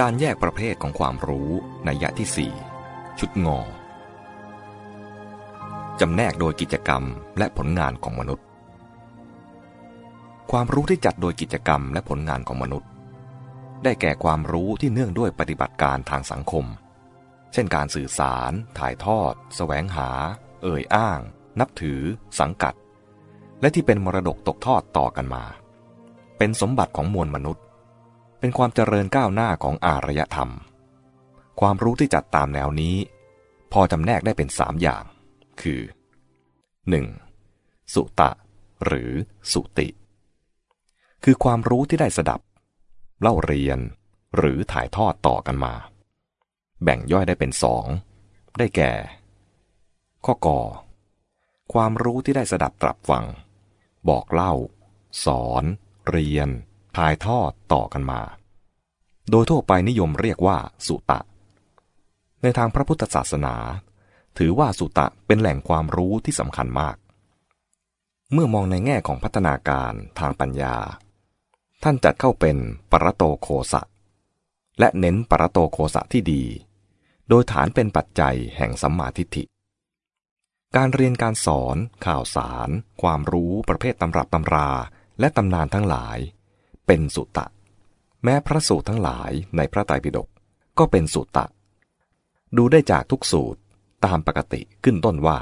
การแยกประเภทของความรู้ในยะที่สี่ชุดงอ จำแนกโดยกิจกรรมและผลงานของมนุษย์ ความรู้ที่จัดโดยกิจกรรมและผลงานของมนุษย์ ได้แก่ความรู้ที่เนื่องด้วยปฏิบัติการทางสังคม เช่นการสื่อสาร ถ่ายทอดแสวงหา เอ่ยอ้าง นับถือ สังกัด และที่เป็นมรดกตกทอดต่อกันมา เป็นสมบัติของมวลมนุษย์ เป็นความเจริญก้าวหน้าของอารยธรรม ความรู้ที่จัดตามแนวนี้ พอจำแนกได้เป็นสามอย่าง คือ 1. สุตะ หรือสุติ คือความรู้ที่ได้สดับ เล่าเรียน หรือถ่ายทอดต่อกันมา แบ่งย่อยได้เป็นสอง ได้แก่ ข้อกอความรู้ที่ได้สดับตรับฟัง บอกเล่า สอน เรียน ถ่ายทอดต่อกันมา โดยทั่วไปนิยมเรียกว่าสุตะ ในทางพระพุทธศาสนา ถือว่าสุตะเป็นแหล่งความรู้ที่สำคัญมาก เมื่อมองในแง่ของพัฒนาการทางปัญญา ท่านจัดเข้าเป็นปรโตโคสะ และเน้นปรโตโคสะที่ดี โดยฐานเป็นปัจจัยแห่งสัมมาทิฏฐิการเรียนการสอน ข่าวสาร ความรู้ประเภทตำรับตำรา และตำนานทั้งหลาย เป็นสุตะ แม้พระสูตรทั้งหลายในพระไตรปิฎกก็เป็นสุตะ ดูได้จากทุกสูตรตามปกติขึ้นต้นว่า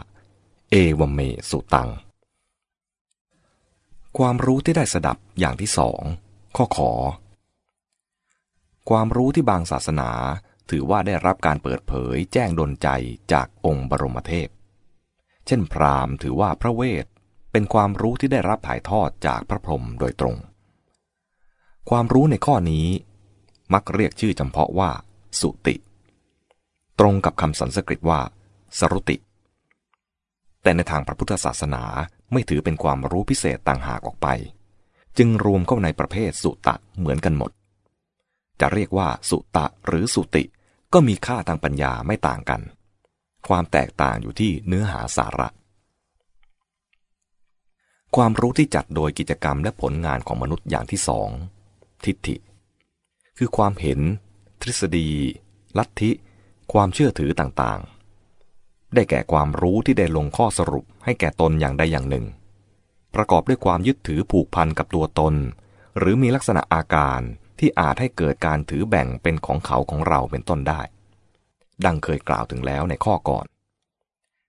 เอวเมสุตัง ความรู้ที่ได้สดับอย่างที่สองข้อขอ ความรู้ที่บางศาสนาถือว่าได้รับการเปิดเผยแจ้งดลใจจากองค์บรมเทพ เช่นพราหมณ์ถือว่าพระเวท เป็นความรู้ที่ได้รับถ่ายทอดจากพระพรหมโดยตรง ความรู้ในข้อนี้ มักเรียกชื่อจำเพาะว่า สุติ ตรงกับคำสันสกฤตว่า สรุติ แต่ในทางพระพุทธศาสนาไม่ถือเป็นความรู้พิเศษต่างหากออกไป จึงรวมเข้าในประเภทสุตะเหมือนกันหมด จะเรียกว่าสุตะหรือสุติก็มีค่าทางปัญญาไม่ต่างกัน ความแตกต่างอยู่ที่เนื้อหาสาระ ความรู้ที่จัดโดยกิจกรรมและผลงานของมนุษย์อย่างที่สอง ทิฏฐิ คือความเห็น ทฤษฎี ลัทธิ ความเชื่อถือต่างๆ ได้แก่ความรู้ที่ได้ลงข้อสรุปให้แก่ตนอย่างใดอย่างหนึ่ง ประกอบด้วยความยึดถือผูกพันกับตัวตน หรือมีลักษณะอาการที่อาจให้เกิดการถือแบ่งเป็นของเขาของเราเป็นต้นได้ ดังเคยกล่าวถึงแล้วในข้อก่อน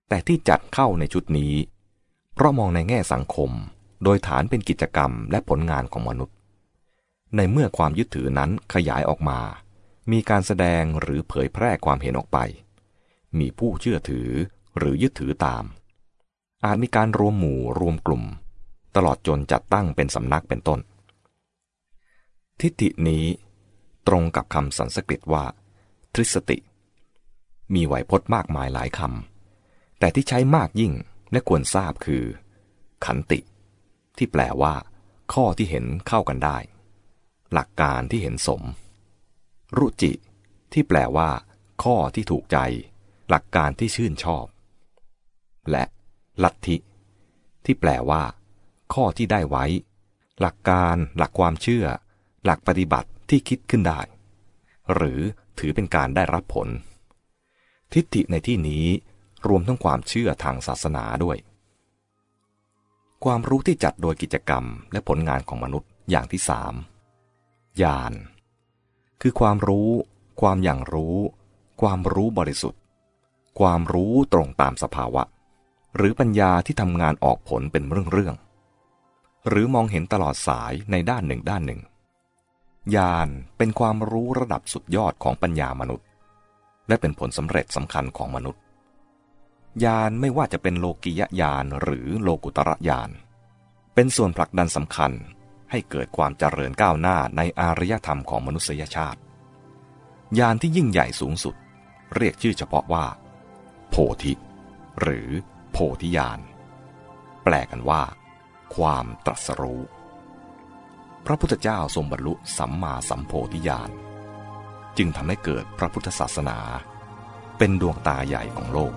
แต่ที่จัดเข้าในชุดนี้ เพราะมองในแง่สังคม โดยฐานเป็นกิจกรรมและผลงานของมนุษย์ ในเมื่อความยึดถือนั้นขยายออกมา มีการแสดงหรือเผยแพร่ความเห็นออกไป มีผู้เชื่อถือหรือยึดถือตาม อาจมีการรวมหมู่รวมกลุ่ม ตลอดจนจัดตั้งเป็นสำนักเป็นต้น ทิฏฐินี้ ตรงกับคำสันสกฤตว่า ทริสติ มีไหวพจน์มากมายหลายคำแต่ที่ใช้มากยิ่งและควรทราบคือ ขันติ ที่แปลว่า ข้อที่เห็นเข้ากันได้ หลักการที่เห็นสม รุจิ ที่แปลว่า ข้อที่ถูกใจ หลักการที่ชื่นชอบ และลัทธิ ที่แปลว่า ข้อที่ได้ไว้ หลักการหลักความเชื่อ หลักปฏิบัติที่คิดขึ้นได้ หรือถือเป็นการได้รับผล ทิฏฐิในที่นี้รวมทั้งความเชื่อทางศาสนาด้วย ความรู้ที่จัดโดยกิจกรรมและผลงานของมนุษย์อย่างที่สาม ญาณ คือความรู้ ความอย่างรู้ ความรู้บริสุทธิ์ ความรู้ตรงตามสภาวะ หรือปัญญาที่ทำงานออกผลเป็นเรื่องๆ หรือมองเห็นตลอดสายในด้านหนึ่งด้านหนึ่ง ญาณเป็นความรู้ระดับสุดยอดของปัญญามนุษย์ และเป็นผลสำเร็จสำคัญของมนุษย์ ญาณไม่ว่าจะเป็นโลกิยญาณหรือโลกุตระญาณเป็นส่วนผลักดันสำคัญ ให้เกิดความเจริญก้าวหน้าในอารยธรรมของมนุษยชาติญาณที่ยิ่งใหญ่สูงสุด เรียกชื่อเฉพาะว่า โพธิ หรือโพธิญาณแปลกันว่า ความตรัสรู้ พระพุทธเจ้าทรงบรรลุสัมมาสัมโพธิญาณจึงทำให้เกิดพระพุทธศาสนา เป็นดวงตาใหญ่ของโลก